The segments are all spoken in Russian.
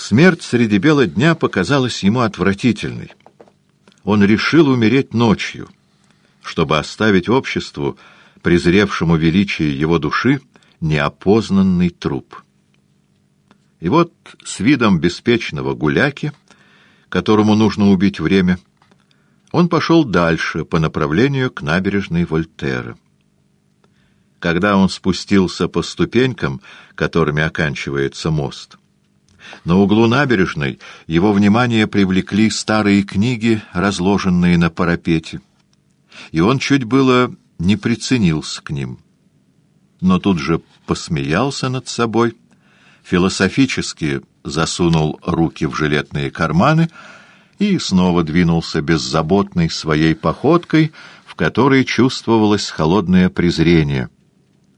Смерть среди бела дня показалась ему отвратительной. Он решил умереть ночью, чтобы оставить обществу, презревшему величие его души, неопознанный труп. И вот с видом беспечного гуляки, которому нужно убить время, он пошел дальше по направлению к набережной Вольтера. Когда он спустился по ступенькам, которыми оканчивается мост, на углу набережной его внимание привлекли старые книги, разложенные на парапете, и он чуть было не приценился к ним. Но тут же посмеялся над собой, философически засунул руки в жилетные карманы и снова двинулся беззаботной своей походкой, в которой чувствовалось холодное презрение —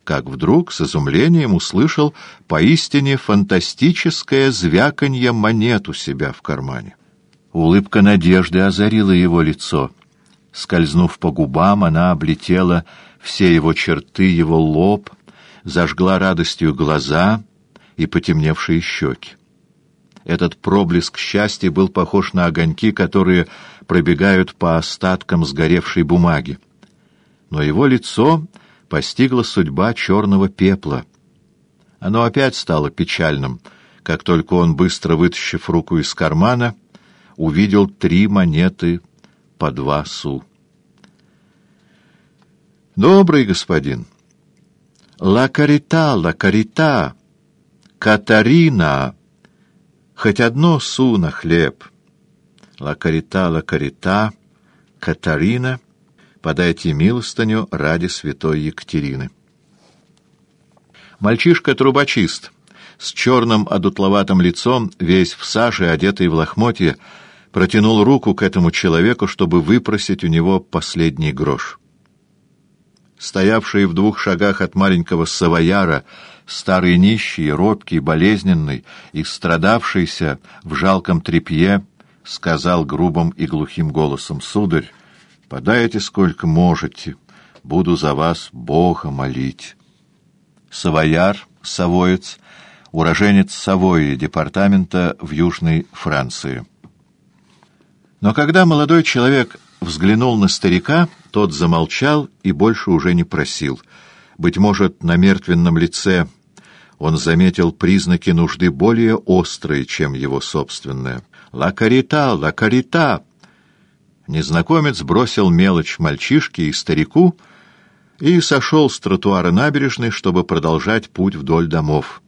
как вдруг с изумлением услышал поистине фантастическое звяканье монет у себя в кармане. Улыбка надежды озарила его лицо. Скользнув по губам, она облетела все его черты, его лоб, зажгла радостью глаза и потемневшие щеки. Этот проблеск счастья был похож на огоньки, которые пробегают по остаткам сгоревшей бумаги. Но его лицо постигла судьба черного пепла. Оно опять стало печальным, как только он, быстро вытащив руку из кармана, увидел три монеты по два су. «Добрый господин!» «Ла карита, ла карита! Катарина! Хоть одно су на хлеб!» «Ла карита, ла карита! Катарина!» Подайте милостыню ради святой Екатерины. Мальчишка-трубочист с черным одутловатым лицом, весь в саже, одетый в лохмотье, протянул руку к этому человеку, чтобы выпросить у него последний грош. Стоявший в двух шагах от маленького савояра, старый нищий, робкий, болезненный и страдавшийся в жалком тряпье, сказал грубым и глухим голосом, «Сударь, Подайте сколько можете, буду за вас Бога молить. Савояр, Савоец, уроженец Савойи, департамента в Южной Франции. Но когда молодой человек взглянул на старика, тот замолчал и больше уже не просил. Быть может, на мертвенном лице он заметил признаки нужды более острые, чем его собственная. «Ла карита! Ла карита!» Незнакомец бросил мелочь мальчишке и старику и сошел с тротуара набережной, чтобы продолжать путь вдоль домов.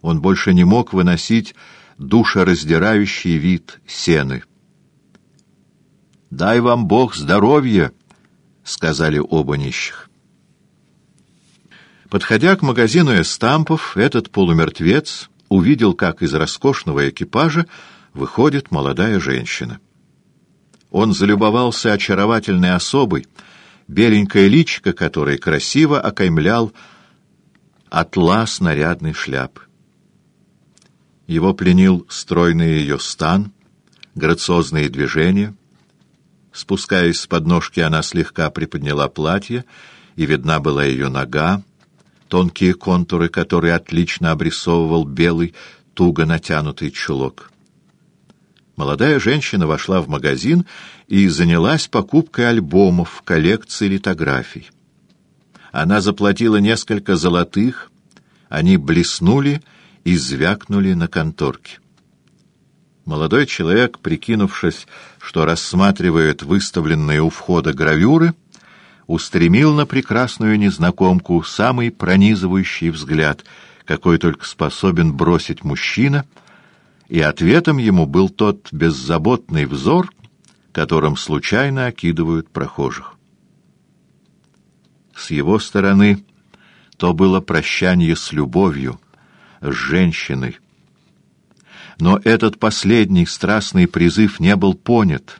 Он больше не мог выносить душераздирающий вид сены. «Дай вам Бог здоровья!» — сказали оба нищих. Подходя к магазину эстампов, этот полумертвец увидел, как из роскошного экипажа выходит молодая женщина. Он залюбовался очаровательной особой, беленькое личико которой красиво окаймлял атлас нарядной шляпы. Его пленил стройный ее стан, грациозные движения. Спускаясь с подножки, она слегка приподняла платье, и видна была ее нога, тонкие контуры, которые отлично обрисовывал белый, туго натянутый чулок. Молодая женщина вошла в магазин и занялась покупкой альбомов, коллекции литографий. Она заплатила несколько золотых, они блеснули и звякнули на конторке. Молодой человек, прикинувшись, что рассматривает выставленные у входа гравюры, устремил на прекрасную незнакомку самый пронизывающий взгляд, какой только способен бросить мужчина — и ответом ему был тот беззаботный взор, которым случайно окидывают прохожих. С его стороны то было прощание с любовью, с женщиной. Но этот последний страстный призыв не был понят,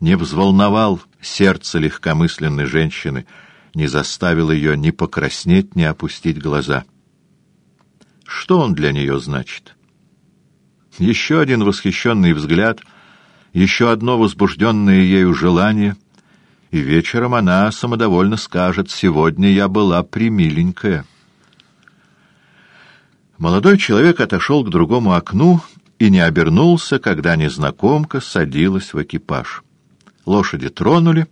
не взволновал сердце легкомысленной женщины, не заставил ее ни покраснеть, ни опустить глаза. Что он для нее значит? Еще один восхищенный взгляд, еще одно возбужденное ею желание, и вечером она самодовольно скажет «Сегодня я была примиленькая». Молодой человек отошел к другому окну и не обернулся, когда незнакомка садилась в экипаж. Лошади тронули,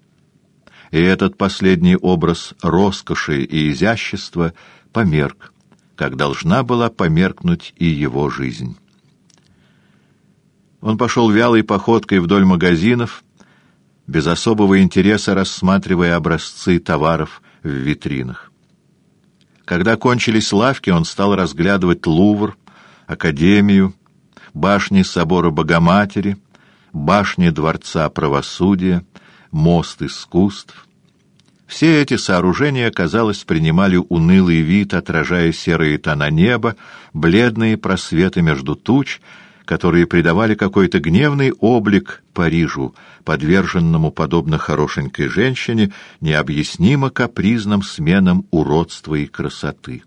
и этот последний образ роскоши и изящества померк, как должна была померкнуть и его жизнь. Он пошел вялой походкой вдоль магазинов, без особого интереса рассматривая образцы товаров в витринах. Когда кончились лавки, он стал разглядывать Лувр, Академию, башни собора Богоматери, башни Дворца Правосудия, мост искусств. Все эти сооружения, казалось, принимали унылый вид, отражая серые тона неба, бледные просветы между туч — которые придавали какой-то гневный облик Парижу, подверженному, подобно хорошенькой женщине, необъяснимо капризным сменам уродства и красоты.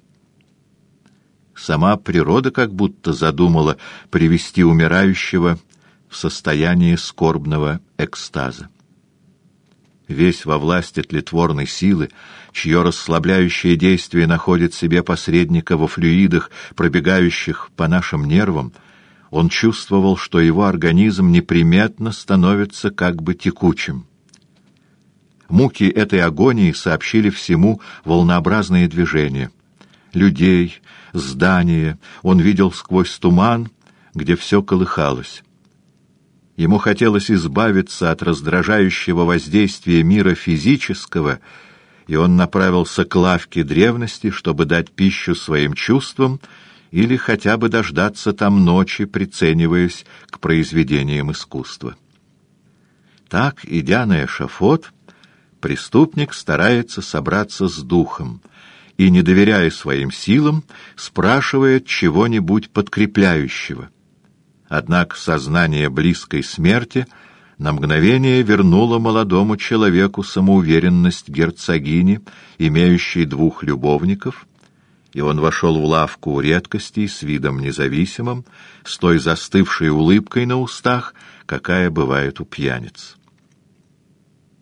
Сама природа как будто задумала привести умирающего в состояние скорбного экстаза. Весь во власти тлетворной силы, чье расслабляющее действие находит себе посредника во флюидах, пробегающих по нашим нервам, он чувствовал, что его организм неприметно становится как бы текучим. Муки этой агонии сообщили всему волнообразные движения. Людей, здания он видел сквозь туман, где все колыхалось. Ему хотелось избавиться от раздражающего воздействия мира физического, и он направился к лавке древности, чтобы дать пищу своим чувствам или хотя бы дождаться там ночи, прицениваясь к произведениям искусства. Так, идя на эшафот, преступник старается собраться с духом и, не доверяя своим силам, спрашивает чего-нибудь подкрепляющего. Однако сознание близкой смерти на мгновение вернуло молодому человеку самоуверенность герцогини, имеющей двух любовников, и он вошел в лавку редкостей с видом независимым, с той застывшей улыбкой на устах, какая бывает у пьяниц.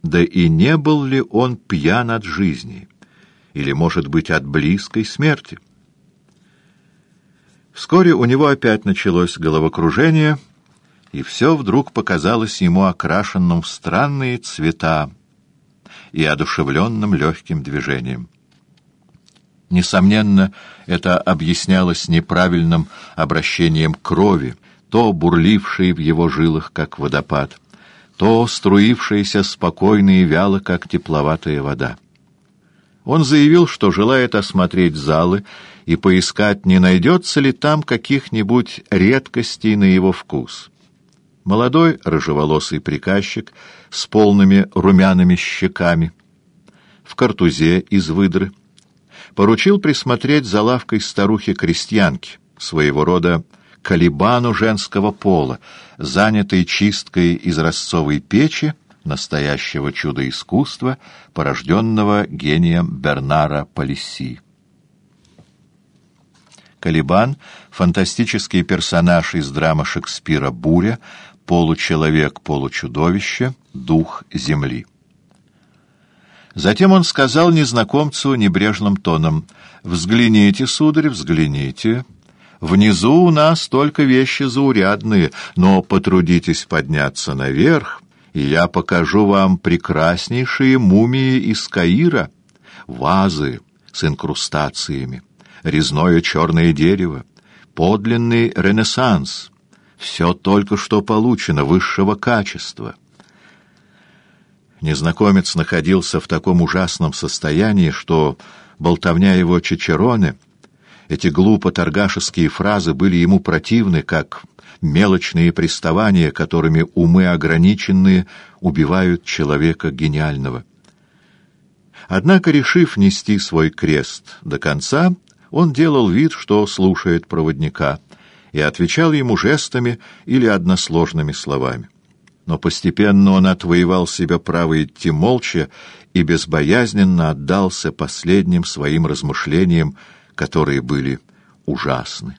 Да и не был ли он пьян от жизни, или, может быть, от близкой смерти? Вскоре у него опять началось головокружение, и все вдруг показалось ему окрашенным в странные цвета и одушевленным легким движением. Несомненно, это объяснялось неправильным обращением крови, то бурлившей в его жилах, как водопад, то струившейся спокойно и вяло, как тепловатая вода. Он заявил, что желает осмотреть залы и поискать, не найдется ли там каких-нибудь редкостей на его вкус. Молодой рыжеволосый приказчик с полными румяными щеками, в картузе из выдры, поручил присмотреть за лавкой старухи-крестьянки, своего рода калибану женского пола, занятой чисткой изразцовой печи, настоящего чуда искусства, порожденного гением Бернара Полиси. Калибан — фантастический персонаж из драмы Шекспира «Буря», получеловек-получудовище, дух земли. Затем он сказал незнакомцу небрежным тоном, «Взгляните, сударь, взгляните. Внизу у нас только вещи заурядные, но потрудитесь подняться наверх, и я покажу вам прекраснейшие мумии из Каира, вазы с инкрустациями, резное черное дерево, подлинный ренессанс. Все только что получено высшего качества». Незнакомец находился в таком ужасном состоянии, что болтовня его чичероны, эти глупо-торгашеские фразы были ему противны, как мелочные приставания, которыми умы ограниченные убивают человека гениального. Однако, решив нести свой крест до конца, он делал вид, что слушает проводника, и отвечал ему жестами или односложными словами но постепенно он отвоевал себе право идти молча и безбоязненно отдался последним своим размышлениям, которые были ужасны.